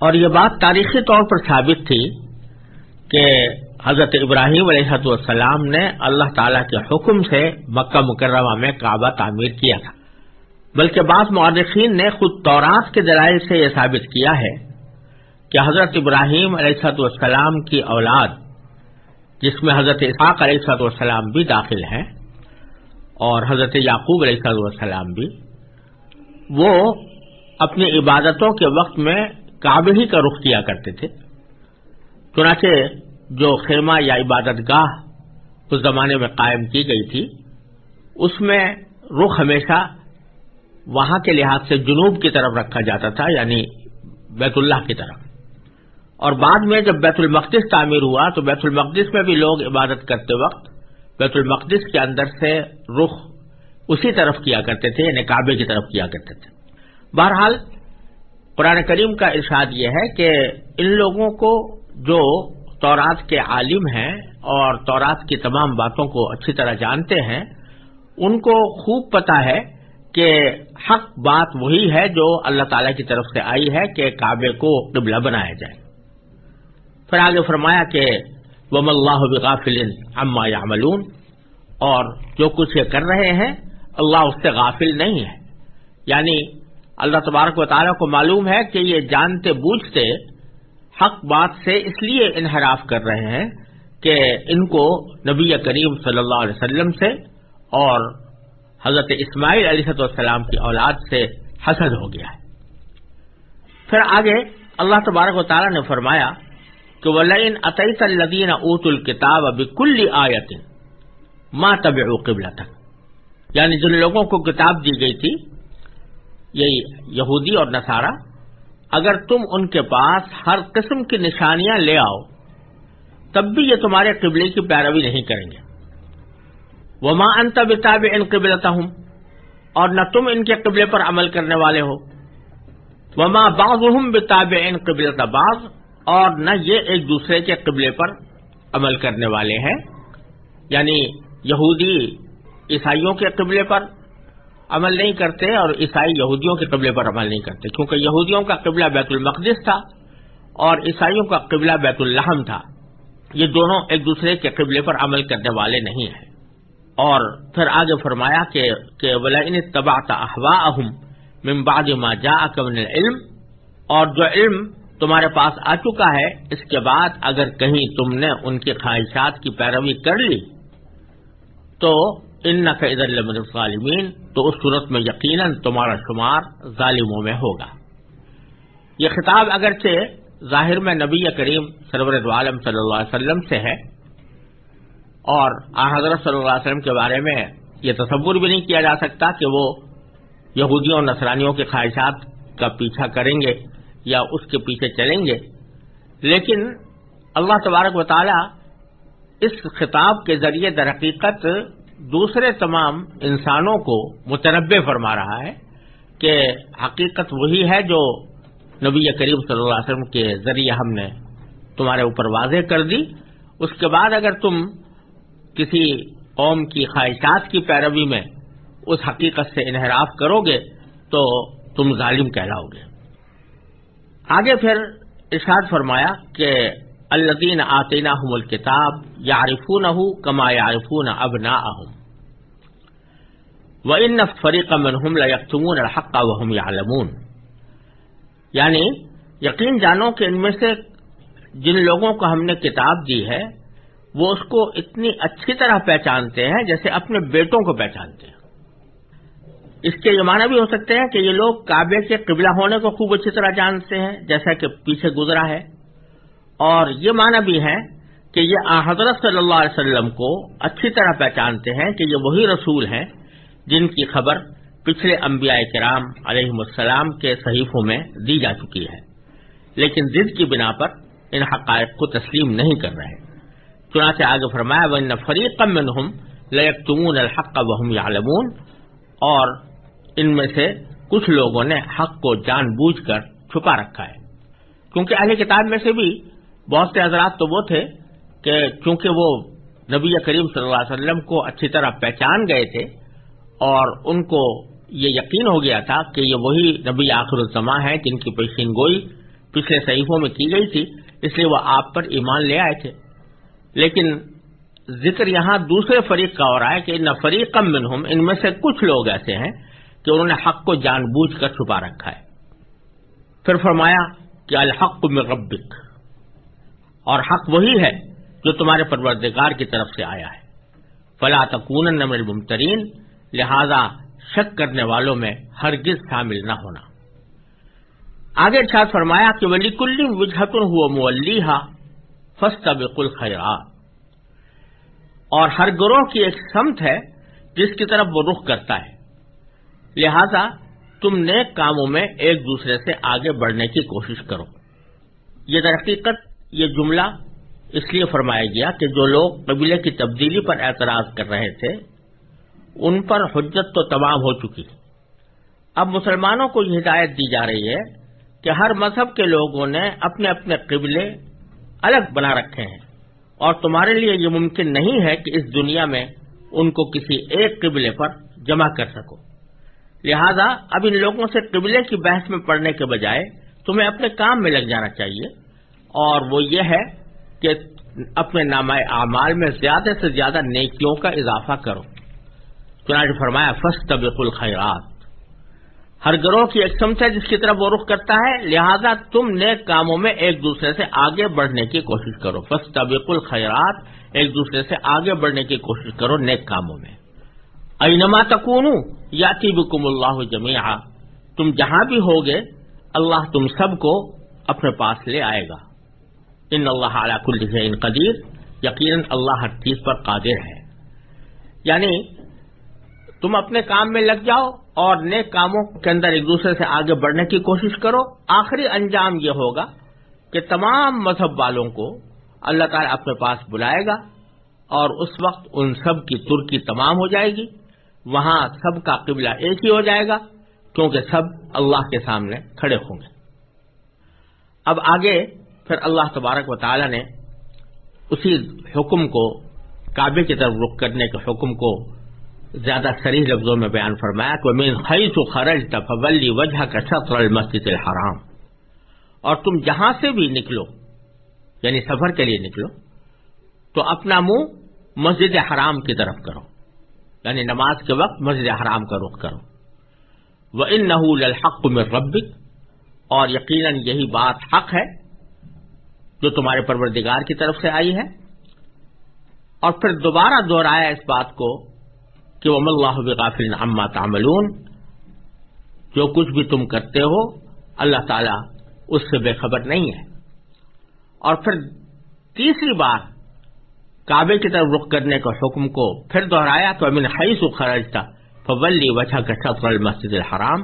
اور یہ بات تاریخی طور پر ثابت تھی کہ حضرت ابراہیم علیہ السلام نے اللہ تعالی کے حکم سے مکہ مکرمہ میں کعبہ تعمیر کیا تھا۔ بلکہ بعض معرخین نے خود تورات کے دلائل سے یہ ثابت کیا ہے کہ حضرت ابراہیم علیہ والسلام کی اولاد، جس میں حضرت اسحاق علیہ والسلام بھی داخل ہیں، اور حضرت یعقوب علیہ والسلام بھی، وہ اپنی عبادتوں کے وقت میں کعبے ہی کا رخ کیا کرتے تھے۔ چنانچہ جو خیمہ یا عبادت گاہ اس زمانے میں قائم کی گئی تھی، اس میں رخ ہمیشہ وہاں کے لحاظ سے جنوب کی طرف رکھا جاتا تھا یعنی بیت اللہ کی طرف۔ اور بعد میں جب بیت المقدس تعمیر ہوا، تو بیت المقدس میں بھی لوگ عبادت کرتے وقت بیت المقدس کے اندر سے رخ اسی طرف کیا کرتے تھے یعنی کعبے کی طرف کیا کرتے تھے۔ بہرحال قرآن کریم کا ارشاد یہ ہے کہ ان لوگوں کو جو تورات کے عالم ہیں اور تورات کی تمام باتوں کو اچھی طرح جانتے ہیں، ان کو خوب پتا ہے کہ حق بات وہی ہے جو اللہ تعالی کی طرف سے آئی ہے کہ کعبے کو قبلہ بنایا جائے۔ پھر آگے فرمایا کہ وم اللہ بغافل اما یا اور جو کچھ یہ کر رہے ہیں، اللہ اس سے غافل نہیں ہے۔ یعنی اللہ تبارک و تعالیٰ کو معلوم ہے کہ یہ جانتے بوجھتے حق بات سے اس لیے انحراف کر رہے ہیں کہ ان کو نبی کریم صلی اللہ علیہ وسلم سے اور حضرت اسماعیل علیہ السلام کی اولاد سے حسد ہو گیا ہے۔ پھر آگے اللہ تبارک و تعالیٰ نے فرمایا کہ ولین عطیت الدین اوت الکتاب اب کل آیت ماں طب قبل تک یعنی جن لوگوں کو کتاب دی گئی تھی یہی یہودی اور نصارہ، اگر تم ان کے پاس ہر قسم کی نشانیاں لے آؤ، تب بھی یہ تمہارے قبلے کی پیروی نہیں کریں گے۔ وہ ماں انت بتاب ان قبلتا ہوں اور نہ تم ان کے قبلے پر عمل کرنے والے ہو۔ وہ ماں باغ بتاب ان قبلتا باغ اور نہ یہ ایک دوسرے کے قبلے پر عمل کرنے والے ہیں۔ یعنی یہودی عیسائیوں کے قبلے پر عمل نہیں کرتے اور عیسائی یہودیوں کے قبلے پر عمل نہیں کرتے، کیونکہ یہودیوں کا قبلہ بیت المقدس تھا اور عیسائیوں کا قبلہ بیت الحم تھا۔ یہ دونوں ایک دوسرے کے قبلے پر عمل کرنے والے نہیں ہیں۔ اور پھر آگے فرمایا کہ ولین تبا احوا اہم ممباد ما جا کمن علم اور جو علم تمہارے پاس آ چکا ہے، اس کے بعد اگر کہیں تم نے ان کی خواہشات کی پیروی کر لی، تو ان نقید ظالمین تو اس صورت میں یقیناً تمہارا شمار ظالموں میں ہوگا۔ یہ خطاب اگرچہ ظاہر میں نبی کریم سرور عالم صلی اللہ علیہ وسلم سے ہے، اور حضرت صلی اللہ علیہ وسلم کے بارے میں یہ تصور بھی نہیں کیا جا سکتا کہ وہ یہودیوں اور نصرانیوں کے خواہشات کا پیچھا کریں گے یا اس کے پیچھے چلیں گے۔ لیکن اللہ تبارک و تعالی اس خطاب کے ذریعے در حقیقت دوسرے تمام انسانوں کو متنوع فرما رہا ہے کہ حقیقت وہی ہے جو نبی کریم صلی اللہ علیہ وسلم کے ذریعے ہم نے تمہارے اوپر واضح کر دی۔ اس کے بعد اگر تم کسی قوم کی خواہشات کی پیروی میں اس حقیقت سے انحراف کرو گے تو تم ظالم کہلاؤ گے۔ آگے پھر ارشاد فرمایا کہ الدین آتینہ حمل کتاب یارفون کما یارفون اب اہم و ان فریق منہم الحق وحم یعلمون یعنی یقین جانو کہ ان میں سے جن لوگوں کو ہم نے کتاب دی ہے، وہ اس کو اتنی اچھی طرح پہچانتے ہیں جیسے اپنے بیٹوں کو پہچانتے ہیں۔ اس کے یہ معنی بھی ہو سکتے ہیں کہ یہ لوگ کعبے کے قبلہ ہونے کو خوب اچھی طرح جانتے ہیں، جیسا کہ پیچھے گزرا ہے۔ اور یہ معنی بھی ہے کہ یہ حضرت صلی اللہ علیہ وسلم کو اچھی طرح پہچانتے ہیں کہ یہ وہی رسول ہیں جن کی خبر پچھلے انبیاء کرام علیہ السلام کے صحیفوں میں دی جا چکی ہے۔ لیکن ضد کی بنا پر ان حقائق کو تسلیم نہیں کر رہے۔ چنانچہ آگے فرمایا ون فریق منہم لیکتمون الحق وهم يعلمون۔ اور ان میں سے کچھ لوگوں نے حق کو جان بوجھ کر چھپا رکھا ہے۔ کیونکہ اہل کتاب میں سے بھی بہت سے حضرات تو وہ تھے کہ چونکہ وہ نبی کریم صلی اللہ علیہ وسلم کو اچھی طرح پہچان گئے تھے اور ان کو یہ یقین ہو گیا تھا کہ یہ وہی نبی آخر الزما ہے جن کی پیشین گوئی پچھلے صحیفوں میں کی گئی تھی، اس لیے وہ آپ پر ایمان لے آئے تھے۔ لیکن ذکر یہاں دوسرے فریق کا ہو رہا ہے کہ نہ فریق کم منہم، ان میں سے کچھ لوگ ایسے ہیں کہ انہوں نے حق کو جان بوجھ کر چھپا رکھا ہے۔ پھر فرمایا کہ الحق میں ربک۔ اور حق وہی ہے جو تمہارے پروردگار کی طرف سے آیا ہے۔ فلا تکون نمر ممترین لہذا شک کرنے والوں میں ہرگز شامل نہ ہونا۔ آگے ارشاد فرمایا کہ ولی کل وجہت ہوا مولی ہا فسٹ بالکل خیرات اور ہر گروہ کی ایک سمت ہے جس کی طرف وہ رخ کرتا ہے۔ لہذا تم نیک کاموں میں ایک دوسرے سے آگے بڑھنے کی کوشش کرو۔ یہ در حقیقت یہ جملہ اس لیے فرمایا گیا کہ جو لوگ قبیلے کی تبدیلی پر اعتراض کر رہے تھے، ان پر حجت تو تمام ہو چکی۔ اب مسلمانوں کو یہ ہدایت دی جا رہی ہے کہ ہر مذہب کے لوگوں نے اپنے اپنے قبلے الگ بنا رکھے ہیں۔ اور تمہارے لیے یہ ممکن نہیں ہے کہ اس دنیا میں ان کو کسی ایک قبلے پر جمع کر سکو۔ لہذا اب ان لوگوں سے قبلے کی بحث میں پڑنے کے بجائے تمہیں اپنے کام میں لگ جانا چاہیے۔ اور وہ یہ ہے کہ اپنے نامہ اعمال میں زیادہ سے زیادہ نیکیوں کا اضافہ کرو۔ چنانچہ فرمایا فسٹ طبیق الخیرات۔ ہر گروہ کی ایک سمت ہے جس کی طرف وہ رخ کرتا ہے، لہذا تم نیک کاموں میں ایک دوسرے سے آگے بڑھنے کی کوشش کرو۔ فسٹ طبیق الخیرات، ایک دوسرے سے آگے بڑھنے کی کوشش کرو نیک کاموں میں۔ اینما تکون یا بکم اللہ جمیا تم جہاں بھی ہوگے، اللہ تم سب کو اپنے پاس لے آئے گا۔ ان اللہ کل ان قدیر، یقیناً اللہ ہر چیز پر قادر ہے۔ یعنی تم اپنے کام میں لگ جاؤ اور نیک کاموں کے اندر ایک دوسرے سے آگے بڑھنے کی کوشش کرو۔ آخری انجام یہ ہوگا کہ تمام مذہب والوں کو اللہ تعالیٰ اپنے پاس بلائے گا اور اس وقت ان سب کی ترکی تمام ہو جائے گی۔ وہاں سب کا قبلہ ایک ہی ہو جائے گا، کیونکہ سب اللہ کے سامنے کھڑے ہوں گے۔ اب آگے پھر اللہ تبارک و تعالی نے اسی حکم کو، کعبے کی طرف رخ کرنے کے حکم کو زیادہ سریح لفظوں میں بیان فرمایا کہ مین خیس و خرج تفولی وجہ کا سطر المسد الحرام۔ اور تم جہاں سے بھی نکلو یعنی سفر کے لیے نکلو، تو اپنا منہ مسجد حرام کی طرف کرو۔ یعنی نماز کے وقت مسجد حرام کا رخ کرو۔ وہ ان نحول الحق میں ربک اور یقیناً یہی بات حق ہے جو تمہارے پروردگار کی طرف سے آئی ہے۔ اور پھر دوبارہ دوہرایا اس بات کو کہ وہ اللہ بغافل عما تعملون۔ جو کچھ بھی تم کرتے ہو، اللہ تعالی اس سے بے خبر نہیں ہے۔ اور پھر تیسری بار کعبے کی طرف رخ کرنے کے حکم کو پھر دوہرایا تو امن حیث خرج تھا فولی وجہ کا سفر المسد الحرام۔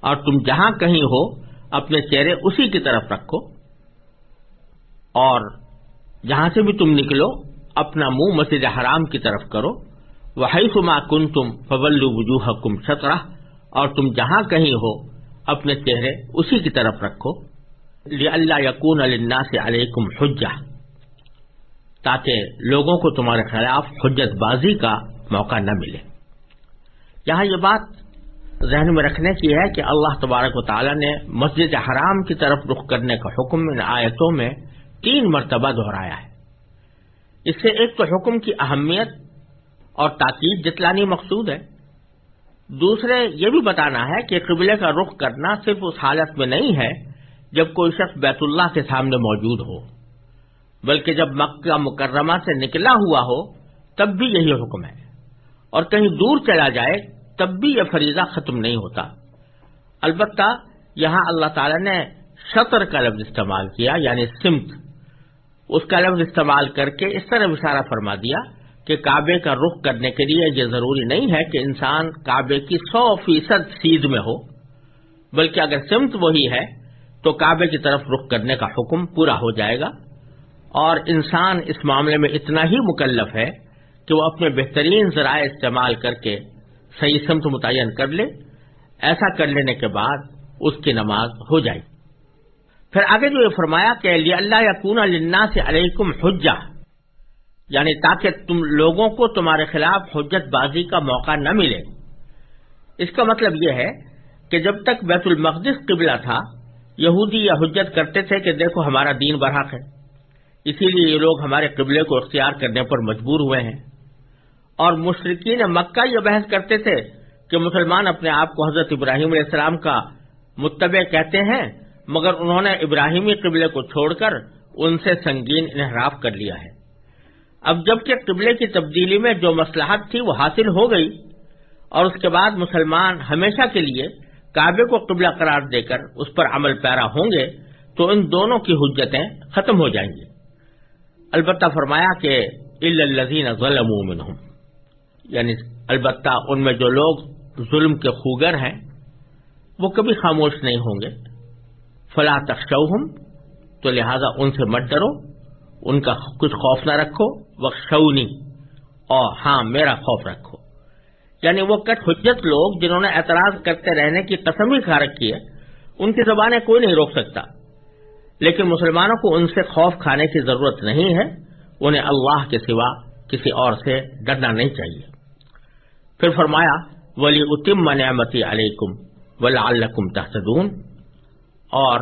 اور تم جہاں کہیں ہو، اپنے چہرے اسی کی طرف رکھو۔ اور جہاں سے بھی تم نکلو، اپنا منہ مسجد حرام کی طرف کرو۔ وہ سما کن تم فول وجوہ کم سترہ اور تم جہاں کہیں ہو، اپنے چہرے اسی کی طرف رکھو۔ اللہ یقون اللہ سے علیکم حجہ تاکہ لوگوں کو تمہارے خلاف حجت بازی کا موقع نہ ملے۔ یہاں یہ بات ذہن میں رکھنے کی ہے کہ اللہ تبارک و تعالیٰ نے مسجد حرام کی طرف رخ کرنے کا حکم ان آیتوں میں تین مرتبہ دہرایا ہے۔ اس سے ایک تو حکم کی اہمیت اور تاکید جتلانی مقصود ہے۔ دوسرے یہ بھی بتانا ہے کہ قبلے کا رخ کرنا صرف اس حالت میں نہیں ہے جب کوئی شخص بیت اللہ کے سامنے موجود ہو، بلکہ جب مکہ مکرمہ سے نکلا ہوا ہو، تب بھی یہی حکم ہے۔ اور کہیں دور چلا جائے، تب بھی یہ فریضہ ختم نہیں ہوتا۔ البتہ یہاں اللہ تعالی نے شطر کا لفظ استعمال کیا یعنی سمت۔ اس کا لفظ استعمال کر کے اس طرح اشارہ فرما دیا کہ کعبے کا رخ کرنے کے لیے یہ ضروری نہیں ہے کہ انسان کعبے کی سو فیصد سیدھ میں ہو، بلکہ اگر سمت وہی ہے تو کعبے کی طرف رخ کرنے کا حکم پورا ہو جائے گا۔ اور انسان اس معاملے میں اتنا ہی مکلف ہے کہ وہ اپنے بہترین ذرائع استعمال کر کے صحیح سمت متعین کر لے۔ ایسا کر لینے کے بعد اس کی نماز ہو جائے۔ گی پھر آگے جو یہ فرمایا کہ اللہ یا کون اللہ سے علیکم حجہ یعنی تاکہ تم لوگوں کو تمہارے خلاف حجت بازی کا موقع نہ ملے۔ اس کا مطلب یہ ہے کہ جب تک بیت المقدس قبلہ تھا، یہودی یا حجت کرتے تھے کہ دیکھو ہمارا دین برحق ہے۔ اسی لیے یہ لوگ ہمارے قبلے کو اختیار کرنے پر مجبور ہوئے ہیں۔ اور مشرقین مکہ یہ بحث کرتے تھے کہ مسلمان اپنے آپ کو حضرت ابراہیم علیہ السلام کا متبع کہتے ہیں۔ مگر انہوں نے ابراہیمی قبلے کو چھوڑ کر ان سے سنگین انحراف کر لیا ہے۔ اب جبکہ قبلے کی تبدیلی میں جو مسلحت تھی وہ حاصل ہو گئی اور اس کے بعد مسلمان ہمیشہ کے لیے کعبے کو قبلہ قرار دے کر اس پر عمل پیرا ہوں گے تو ان دونوں کی حجتیں ختم ہو جائیں گی۔ البتہ فرمایا کہ الزین ظلم یعنی البتہ ان میں جو لوگ ظلم کے خوگر ہیں وہ کبھی خاموش نہیں ہوں گے۔ فلا تخشوہم تو لہذا ان سے مت ڈرو، ان کا کچھ خوف نہ رکھو وخشونی اور ہاں میرا خوف رکھو۔ یعنی وہ کٹ حجت لوگ جنہوں نے اعتراض کرتے رہنے کی قسم ہی کھا رکھی ہے، ان کی زبانیں کوئی نہیں روک سکتا۔ لیکن مسلمانوں کو ان سے خوف کھانے کی ضرورت نہیں ہے، انہیں اللہ کے سوا کسی اور سے ڈرنا نہیں چاہیے۔ پھر فرمایا ولی اتم نعمتی علیکم ولا تحتدون اور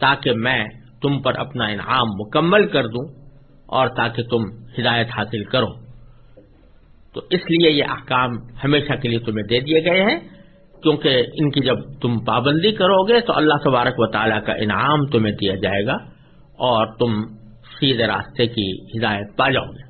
تاکہ میں تم پر اپنا انعام مکمل کر دوں اور تاکہ تم ہدایت حاصل کرو۔ تو اس لیے یہ احکام ہمیشہ کے لیے تمہیں دے دیے گئے ہیں۔ کیونکہ ان کی جب تم پابندی کرو گے تو اللہ تبارک و تعالیٰ کا انعام تمہیں دیا جائے گا اور تم سیدھے راستے کی ہدایت پا جاؤ گے۔